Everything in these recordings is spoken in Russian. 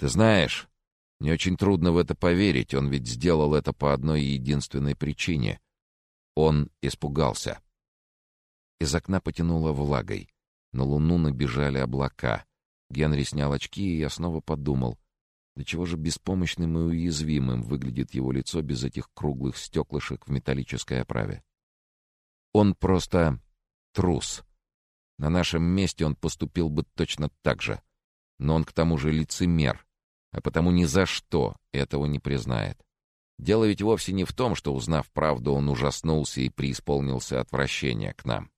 Ты знаешь, мне очень трудно в это поверить, он ведь сделал это по одной единственной причине. Он испугался. Из окна потянуло влагой. На луну набежали облака. Генри снял очки, и я снова подумал, до чего же беспомощным и уязвимым выглядит его лицо без этих круглых стеклышек в металлической оправе. Он просто трус. На нашем месте он поступил бы точно так же. Но он к тому же лицемер, а потому ни за что этого не признает. Дело ведь вовсе не в том, что, узнав правду, он ужаснулся и преисполнился отвращения к нам.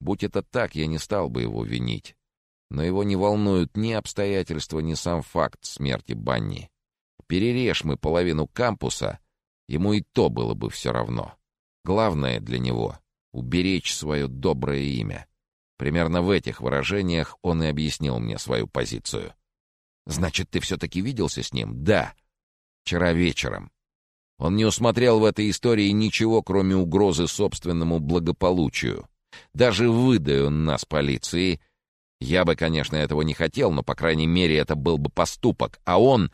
Будь это так, я не стал бы его винить. Но его не волнуют ни обстоятельства, ни сам факт смерти Банни. Перережь мы половину кампуса, ему и то было бы все равно. Главное для него — уберечь свое доброе имя. Примерно в этих выражениях он и объяснил мне свою позицию. «Значит, ты все-таки виделся с ним?» «Да. Вчера вечером. Он не усмотрел в этой истории ничего, кроме угрозы собственному благополучию. Даже выдай он нас полиции. Я бы, конечно, этого не хотел, но, по крайней мере, это был бы поступок. А он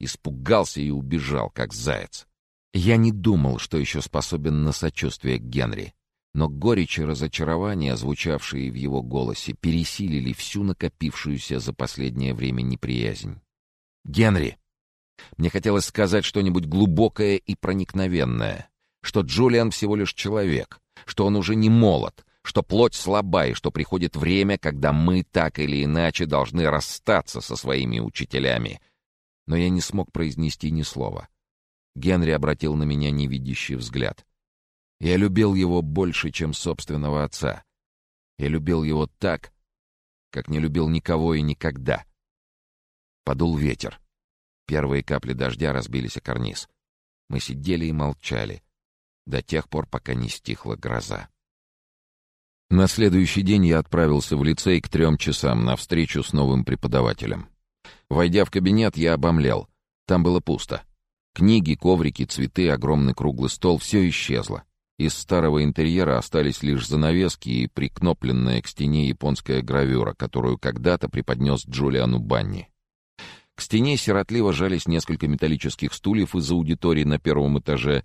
испугался и убежал, как заяц. Я не думал, что еще способен на сочувствие к Генри. Но горечь и разочарование, звучавшие в его голосе, пересилили всю накопившуюся за последнее время неприязнь. «Генри!» Мне хотелось сказать что-нибудь глубокое и проникновенное, что Джулиан всего лишь человек, что он уже не молод, что плоть слаба и что приходит время, когда мы так или иначе должны расстаться со своими учителями. Но я не смог произнести ни слова. Генри обратил на меня невидящий взгляд. Я любил его больше, чем собственного отца. Я любил его так, как не любил никого и никогда. Подул ветер. Первые капли дождя разбились о карниз. Мы сидели и молчали до тех пор, пока не стихла гроза. На следующий день я отправился в лицей к трем часам на встречу с новым преподавателем. Войдя в кабинет, я обомлел. Там было пусто. Книги, коврики, цветы, огромный круглый стол — все исчезло. Из старого интерьера остались лишь занавески и прикнопленная к стене японская гравюра, которую когда-то преподнес Джулиану Банни. К стене сиротливо жались несколько металлических стульев из аудитории на первом этаже.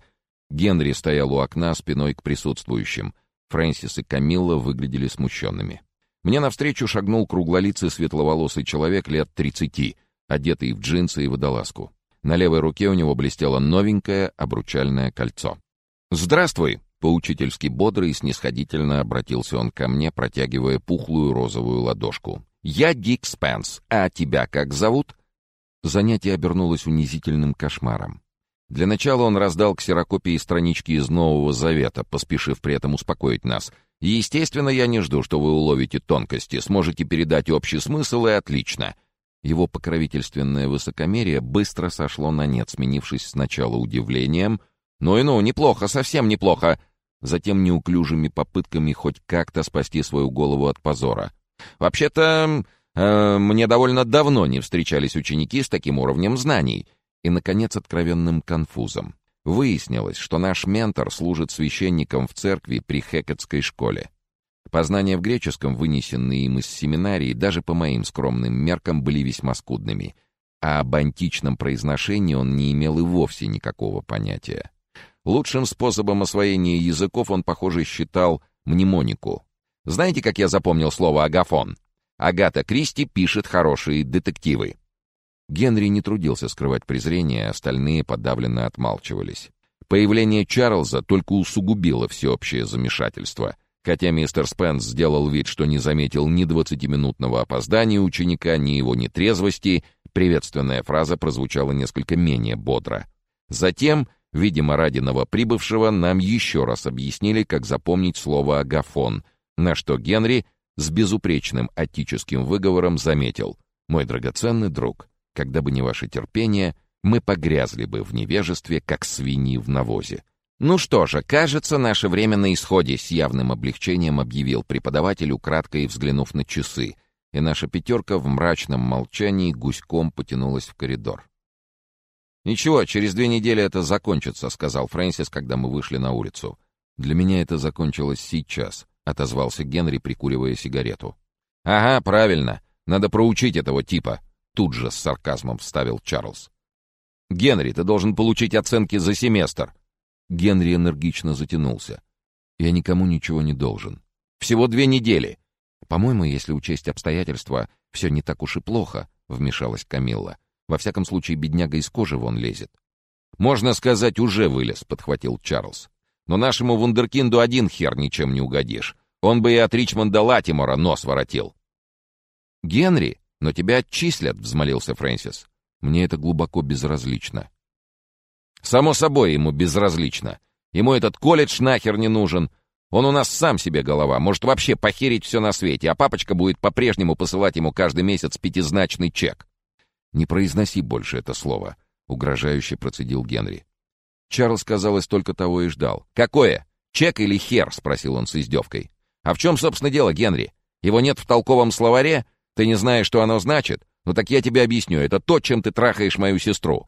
Генри стоял у окна спиной к присутствующим. Фрэнсис и Камилла выглядели смущенными. Мне навстречу шагнул круглолицый светловолосый человек лет тридцати, одетый в джинсы и водолазку. На левой руке у него блестело новенькое обручальное кольцо. «Здравствуй!» — поучительски бодро и снисходительно обратился он ко мне, протягивая пухлую розовую ладошку. «Я Дик Спенс, а тебя как зовут?» Занятие обернулось унизительным кошмаром. Для начала он раздал ксерокопии странички из Нового Завета, поспешив при этом успокоить нас. «Естественно, я не жду, что вы уловите тонкости, сможете передать общий смысл, и отлично». Его покровительственное высокомерие быстро сошло на нет, сменившись сначала удивлением. «Ну и ну, неплохо, совсем неплохо!» Затем неуклюжими попытками хоть как-то спасти свою голову от позора. «Вообще-то, э, мне довольно давно не встречались ученики с таким уровнем знаний» и, наконец, откровенным конфузом. Выяснилось, что наш ментор служит священником в церкви при Хекетской школе. Познания в греческом, вынесенные им из семинарии, даже по моим скромным меркам были весьма скудными, а об античном произношении он не имел и вовсе никакого понятия. Лучшим способом освоения языков он, похоже, считал мнемонику. Знаете, как я запомнил слово «агафон»? Агата Кристи пишет хорошие детективы. Генри не трудился скрывать презрение, остальные подавленно отмалчивались. Появление Чарльза только усугубило всеобщее замешательство. Хотя мистер Спенс сделал вид, что не заметил ни двадцатиминутного опоздания ученика, ни его нетрезвости, приветственная фраза прозвучала несколько менее бодро. Затем, видимо, ради новоприбывшего, нам еще раз объяснили, как запомнить слово «агафон», на что Генри с безупречным отическим выговором заметил «Мой драгоценный друг, когда бы не ваше терпение, мы погрязли бы в невежестве, как свиньи в навозе. «Ну что же, кажется, наше время на исходе», — с явным облегчением объявил преподаватель, украдкой взглянув на часы, и наша пятерка в мрачном молчании гуськом потянулась в коридор. «Ничего, через две недели это закончится», — сказал Фрэнсис, когда мы вышли на улицу. «Для меня это закончилось сейчас», — отозвался Генри, прикуривая сигарету. «Ага, правильно. Надо проучить этого типа. Тут же с сарказмом вставил Чарльз. «Генри, ты должен получить оценки за семестр!» Генри энергично затянулся. «Я никому ничего не должен. Всего две недели!» «По-моему, если учесть обстоятельства, все не так уж и плохо», — вмешалась Камилла. «Во всяком случае, бедняга из кожи вон лезет». «Можно сказать, уже вылез», — подхватил Чарльз. «Но нашему вундеркинду один хер ничем не угодишь. Он бы и от Ричмонда Латимора нос воротил». «Генри, но тебя отчислят», — взмолился Фрэнсис. «Мне это глубоко безразлично». «Само собой ему безразлично. Ему этот колледж нахер не нужен. Он у нас сам себе голова, может вообще похерить все на свете, а папочка будет по-прежнему посылать ему каждый месяц пятизначный чек». «Не произноси больше это слово», — угрожающе процедил Генри. Чарльз, казалось, только того и ждал. «Какое? Чек или хер?» — спросил он с издевкой. «А в чем, собственно, дело, Генри? Его нет в толковом словаре? Ты не знаешь, что оно значит? Ну так я тебе объясню. Это то, чем ты трахаешь мою сестру».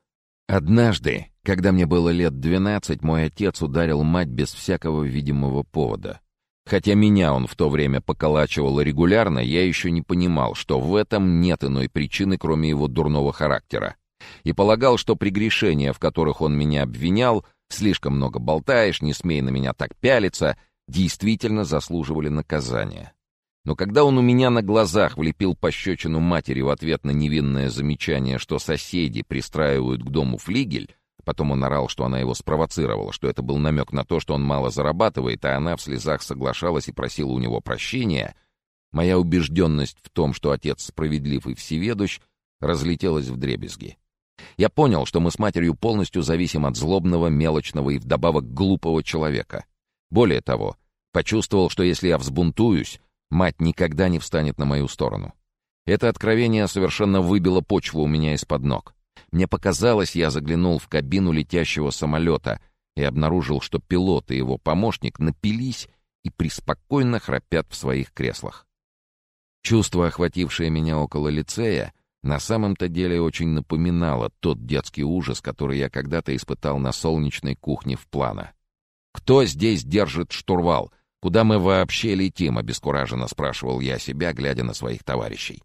Однажды, когда мне было лет двенадцать, мой отец ударил мать без всякого видимого повода. Хотя меня он в то время поколачивал регулярно, я еще не понимал, что в этом нет иной причины, кроме его дурного характера. И полагал, что прегрешения, в которых он меня обвинял, слишком много болтаешь, не смей на меня так пялиться, действительно заслуживали наказания. Но когда он у меня на глазах влепил пощечину матери в ответ на невинное замечание, что соседи пристраивают к дому флигель, потом он орал, что она его спровоцировала, что это был намек на то, что он мало зарабатывает, а она в слезах соглашалась и просила у него прощения, моя убежденность в том, что отец справедлив и всеведущ, разлетелась в дребезги. Я понял, что мы с матерью полностью зависим от злобного, мелочного и вдобавок глупого человека. Более того, почувствовал, что если я взбунтуюсь, Мать никогда не встанет на мою сторону. Это откровение совершенно выбило почву у меня из-под ног. Мне показалось, я заглянул в кабину летящего самолета и обнаружил, что пилот и его помощник напились и преспокойно храпят в своих креслах. Чувство, охватившее меня около лицея, на самом-то деле очень напоминало тот детский ужас, который я когда-то испытал на солнечной кухне в плана. «Кто здесь держит штурвал?» «Куда мы вообще летим?» — обескураженно спрашивал я себя, глядя на своих товарищей.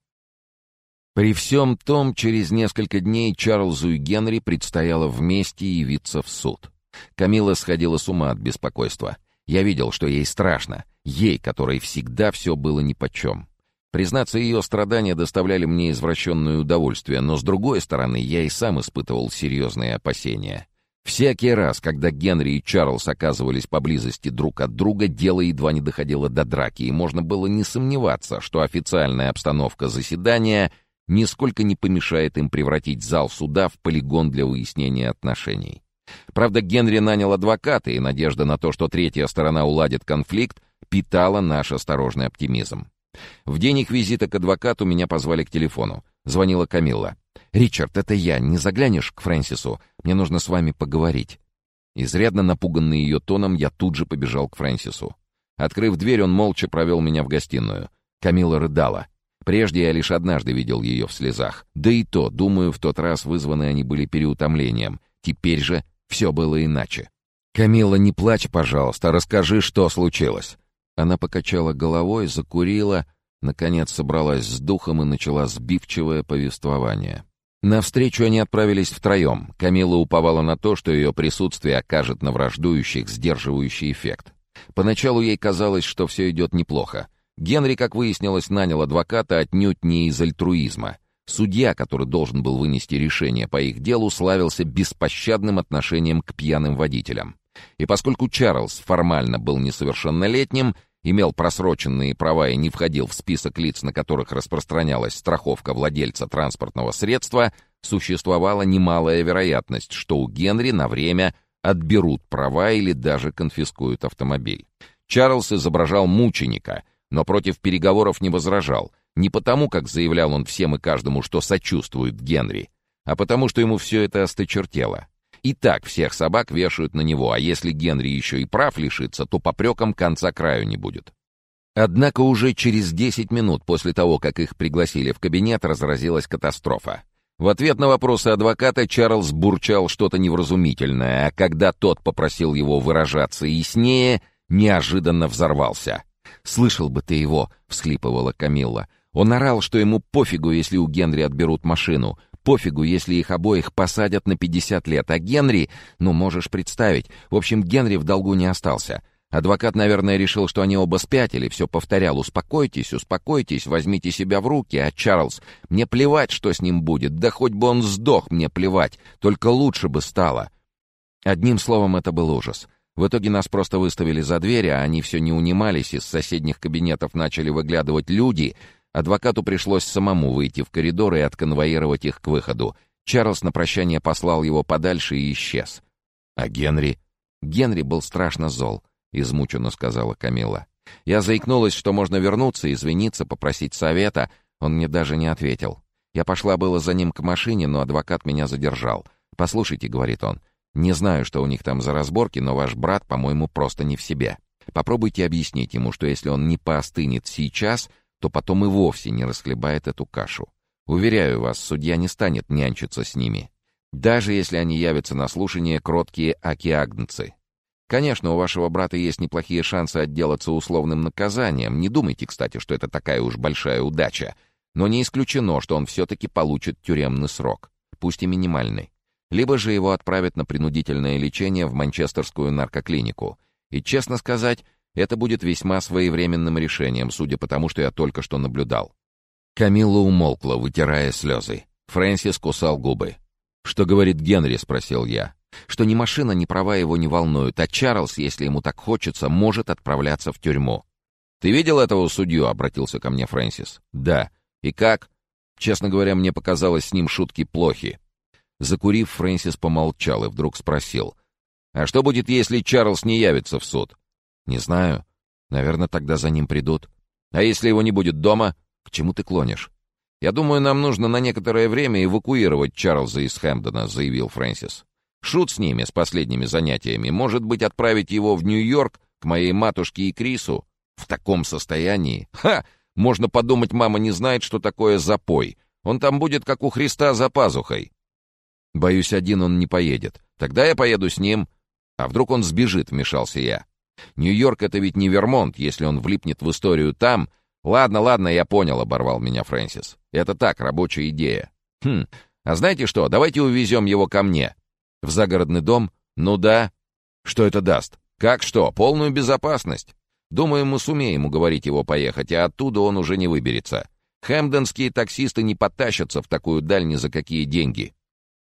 При всем том, через несколько дней Чарльзу и Генри предстояло вместе явиться в суд. Камила сходила с ума от беспокойства. Я видел, что ей страшно. Ей, которой всегда все было нипочем. Признаться, ее страдания доставляли мне извращенное удовольствие, но, с другой стороны, я и сам испытывал серьезные опасения. Всякий раз, когда Генри и Чарльз оказывались поблизости друг от друга, дело едва не доходило до драки, и можно было не сомневаться, что официальная обстановка заседания нисколько не помешает им превратить зал суда в полигон для выяснения отношений. Правда, Генри нанял адвоката, и надежда на то, что третья сторона уладит конфликт, питала наш осторожный оптимизм. В день их визита к адвокату меня позвали к телефону. Звонила Камилла. «Ричард, это я. Не заглянешь к Фрэнсису? Мне нужно с вами поговорить». Изрядно напуганный ее тоном, я тут же побежал к Фрэнсису. Открыв дверь, он молча провел меня в гостиную. Камила рыдала. Прежде я лишь однажды видел ее в слезах. Да и то, думаю, в тот раз вызваны они были переутомлением. Теперь же все было иначе. «Камила, не плачь, пожалуйста, расскажи, что случилось». Она покачала головой, закурила, наконец собралась с духом и начала сбивчивое повествование. На встречу они отправились втроем. Камила уповала на то, что ее присутствие окажет на враждующих сдерживающий эффект. Поначалу ей казалось, что все идет неплохо. Генри, как выяснилось, нанял адвоката отнюдь не из альтруизма. Судья, который должен был вынести решение по их делу, славился беспощадным отношением к пьяным водителям. И поскольку Чарльз формально был несовершеннолетним, имел просроченные права и не входил в список лиц, на которых распространялась страховка владельца транспортного средства, существовала немалая вероятность, что у Генри на время отберут права или даже конфискуют автомобиль. Чарльз изображал мученика, но против переговоров не возражал, не потому, как заявлял он всем и каждому, что сочувствует Генри, а потому, что ему все это осточертело. И так всех собак вешают на него, а если Генри еще и прав лишится, то попреком конца краю не будет. Однако уже через 10 минут после того, как их пригласили в кабинет, разразилась катастрофа. В ответ на вопросы адвоката Чарльз бурчал что-то невразумительное, а когда тот попросил его выражаться яснее, неожиданно взорвался. «Слышал бы ты его!» — всхлипывала Камилла. Он орал, что ему пофигу, если у Генри отберут машину, пофигу, если их обоих посадят на 50 лет, а Генри, ну, можешь представить, в общем, Генри в долгу не остался. Адвокат, наверное, решил, что они оба спятили, все повторял «Успокойтесь, успокойтесь, возьмите себя в руки», а Чарльз «Мне плевать, что с ним будет, да хоть бы он сдох, мне плевать, только лучше бы стало». Одним словом, это был ужас. В итоге нас просто выставили за дверь, а они все не унимались, из соседних кабинетов начали выглядывать люди — Адвокату пришлось самому выйти в коридор и отконвоировать их к выходу. Чарльз на прощание послал его подальше и исчез. А Генри? Генри был страшно зол, измученно сказала Камила. Я заикнулась, что можно вернуться, извиниться, попросить совета. Он мне даже не ответил. Я пошла было за ним к машине, но адвокат меня задержал. «Послушайте», — говорит он, — «не знаю, что у них там за разборки, но ваш брат, по-моему, просто не в себе. Попробуйте объяснить ему, что если он не поостынет сейчас, то потом и вовсе не расхлебает эту кашу. Уверяю вас, судья не станет нянчиться с ними. Даже если они явятся на слушание кроткие акиагнцы. Конечно, у вашего брата есть неплохие шансы отделаться условным наказанием. Не думайте, кстати, что это такая уж большая удача. Но не исключено, что он все-таки получит тюремный срок, пусть и минимальный. Либо же его отправят на принудительное лечение в Манчестерскую наркоклинику. И, честно сказать, это будет весьма своевременным решением, судя по тому, что я только что наблюдал. Камилла умолкла, вытирая слезы. Фрэнсис кусал губы. «Что говорит Генри?» — спросил я. «Что ни машина, ни права его не волнуют, а Чарльз, если ему так хочется, может отправляться в тюрьму». «Ты видел этого судью?» — обратился ко мне Фрэнсис. «Да. И как?» Честно говоря, мне показалось с ним шутки плохи. Закурив, Фрэнсис помолчал и вдруг спросил. «А что будет, если Чарльз не явится в суд?» «Не знаю. Наверное, тогда за ним придут. А если его не будет дома? К чему ты клонишь?» «Я думаю, нам нужно на некоторое время эвакуировать Чарльза из Хэмпдона», — заявил Фрэнсис. «Шут с ними, с последними занятиями. Может быть, отправить его в Нью-Йорк к моей матушке и Крису? В таком состоянии? Ха! Можно подумать, мама не знает, что такое запой. Он там будет, как у Христа, за пазухой». «Боюсь, один он не поедет. Тогда я поеду с ним. А вдруг он сбежит?» — вмешался я. Нью-Йорк — это ведь не Вермонт, если он влипнет в историю там. Ладно, ладно, я понял, — оборвал меня Фрэнсис. Это так, рабочая идея. Хм, а знаете что, давайте увезем его ко мне. В загородный дом? Ну да. Что это даст? Как что? Полную безопасность. Думаю, мы сумеем уговорить его поехать, а оттуда он уже не выберется. Хэмденские таксисты не потащатся в такую даль ни за какие деньги.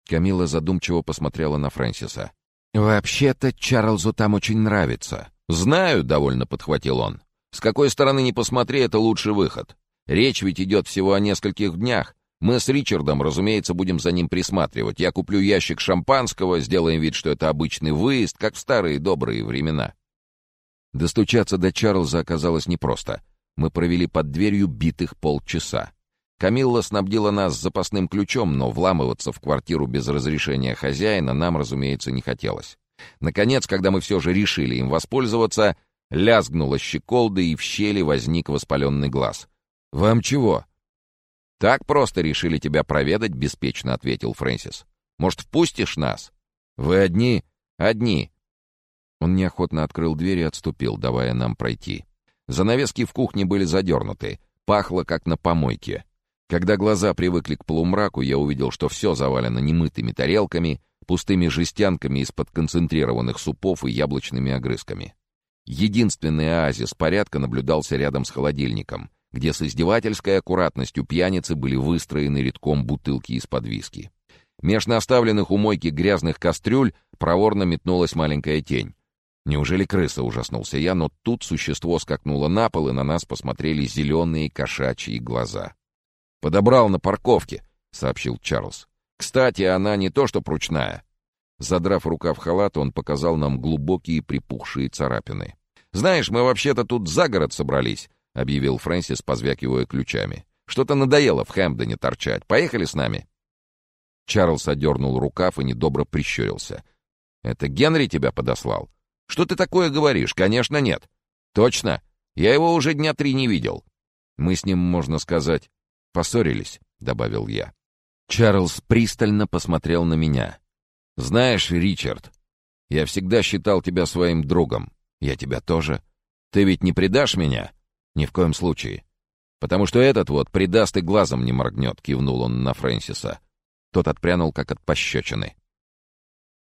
Камила задумчиво посмотрела на Фрэнсиса. «Вообще-то Чарльзу там очень нравится. «Знаю», — довольно подхватил он. «С какой стороны ни посмотри, это лучший выход. Речь ведь идет всего о нескольких днях. Мы с Ричардом, разумеется, будем за ним присматривать. Я куплю ящик шампанского, сделаем вид, что это обычный выезд, как в старые добрые времена». Достучаться до Чарльза оказалось непросто. Мы провели под дверью битых полчаса. Камилла снабдила нас запасным ключом, но вламываться в квартиру без разрешения хозяина нам, разумеется, не хотелось. Наконец, когда мы все же решили им воспользоваться, лязгнула щеколда, и в щели возник воспаленный глаз. «Вам чего?» «Так просто решили тебя проведать», — беспечно ответил Фрэнсис. «Может, впустишь нас?» «Вы одни?» «Одни». Он неохотно открыл дверь и отступил, давая нам пройти. Занавески в кухне были задернуты, пахло, как на помойке. Когда глаза привыкли к полумраку, я увидел, что все завалено немытыми тарелками, пустыми жестянками из-под концентрированных супов и яблочными огрызками. Единственный оазис порядка наблюдался рядом с холодильником, где с издевательской аккуратностью пьяницы были выстроены редком бутылки из-под виски. Меж наставленных у мойки грязных кастрюль проворно метнулась маленькая тень. Неужели крыса, ужаснулся я, но тут существо скакнуло на пол, и на нас посмотрели зеленые кошачьи глаза. «Подобрал на парковке», — сообщил Чарльз. Кстати, она не то что пручная. Задрав рукав халата, он показал нам глубокие припухшие царапины. «Знаешь, мы вообще-то тут за город собрались», — объявил Фрэнсис, позвякивая ключами. «Что-то надоело в Хэмпдоне торчать. Поехали с нами?» Чарльз одернул рукав и недобро прищурился. «Это Генри тебя подослал?» «Что ты такое говоришь? Конечно, нет». «Точно? Я его уже дня три не видел». «Мы с ним, можно сказать, поссорились», — добавил я. Чарльз пристально посмотрел на меня. «Знаешь, Ричард, я всегда считал тебя своим другом. Я тебя тоже. Ты ведь не предашь меня? Ни в коем случае. «Потому что этот вот придаст и глазом не моргнет», — кивнул он на Фрэнсиса. Тот отпрянул, как от пощечины.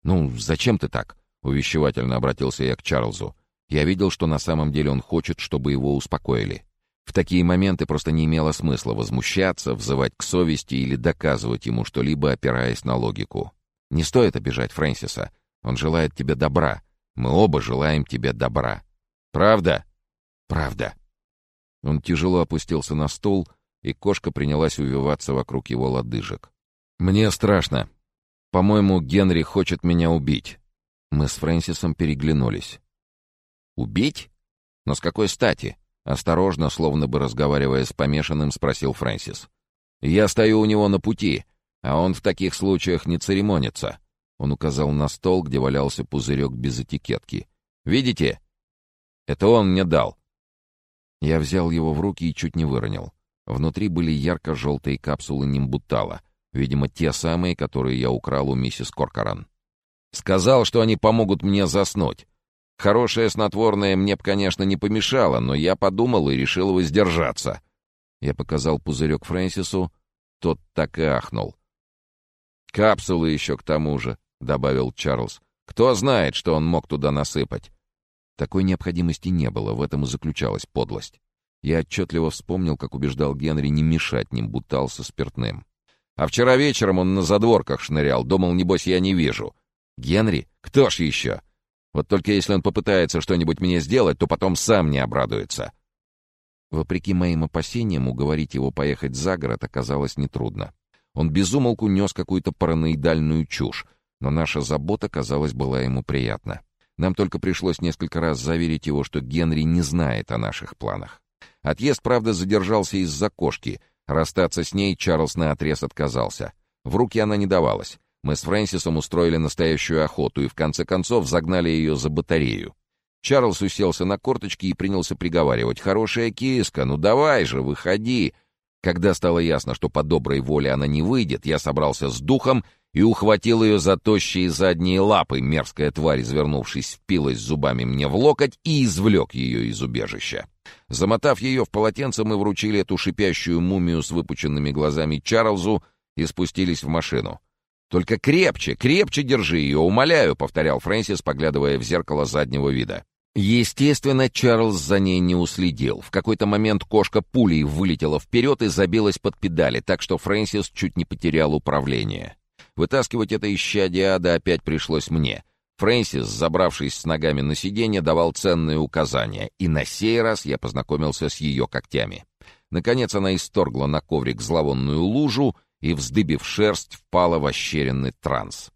«Ну, зачем ты так?» — увещевательно обратился я к Чарльзу. Я видел, что на самом деле он хочет, чтобы его успокоили. В такие моменты просто не имело смысла возмущаться, взывать к совести или доказывать ему что-либо, опираясь на логику. Не стоит обижать Фрэнсиса. Он желает тебе добра. Мы оба желаем тебе добра. Правда? Правда. Он тяжело опустился на стул, и кошка принялась увиваться вокруг его лодыжек. «Мне страшно. По-моему, Генри хочет меня убить». Мы с Фрэнсисом переглянулись. «Убить? Но с какой стати?» Осторожно, словно бы разговаривая с помешанным, спросил Фрэнсис. «Я стою у него на пути, а он в таких случаях не церемонится». Он указал на стол, где валялся пузырек без этикетки. «Видите? Это он мне дал». Я взял его в руки и чуть не выронил. Внутри были ярко-желтые капсулы нимбутала, видимо, те самые, которые я украл у миссис Коркоран. Сказал, что они помогут мне заснуть. Хорошее снотворное мне б, конечно, не помешало, но я подумал и решил воздержаться. Я показал пузырек Фрэнсису, тот так и ахнул. «Капсулы еще к тому же», — добавил Чарльз. «Кто знает, что он мог туда насыпать?» Такой необходимости не было, в этом и заключалась подлость. Я отчетливо вспомнил, как убеждал Генри не мешать ним бутал со спиртным. А вчера вечером он на задворках шнырял, думал, небось, я не вижу. «Генри? Кто ж еще?» Вот только если он попытается что-нибудь мне сделать, то потом сам не обрадуется. Вопреки моим опасениям, уговорить его поехать за город оказалось нетрудно. Он безумолку нес какую-то параноидальную чушь, но наша забота, казалось, была ему приятна. Нам только пришлось несколько раз заверить его, что Генри не знает о наших планах. Отъезд, правда, задержался из-за кошки. Расстаться с ней Чарльз наотрез отказался. В руки она не давалась. Мы с Фрэнсисом устроили настоящую охоту и в конце концов загнали ее за батарею. Чарльз уселся на корточки и принялся приговаривать. «Хорошая киска, ну давай же, выходи!» Когда стало ясно, что по доброй воле она не выйдет, я собрался с духом и ухватил ее за тощие задние лапы. Мерзкая тварь, извернувшись, впилась зубами мне в локоть и извлек ее из убежища. Замотав ее в полотенце, мы вручили эту шипящую мумию с выпученными глазами Чарльзу и спустились в машину. «Только крепче, крепче держи ее, умоляю», — повторял Фрэнсис, поглядывая в зеркало заднего вида. Естественно, Чарльз за ней не уследил. В какой-то момент кошка пулей вылетела вперед и забилась под педали, так что Фрэнсис чуть не потерял управление. Вытаскивать это исчадие ада опять пришлось мне. Фрэнсис, забравшись с ногами на сиденье, давал ценные указания, и на сей раз я познакомился с ее когтями. Наконец она исторгла на коврик зловонную лужу и, вздыбив шерсть, впала в ощеренный транс.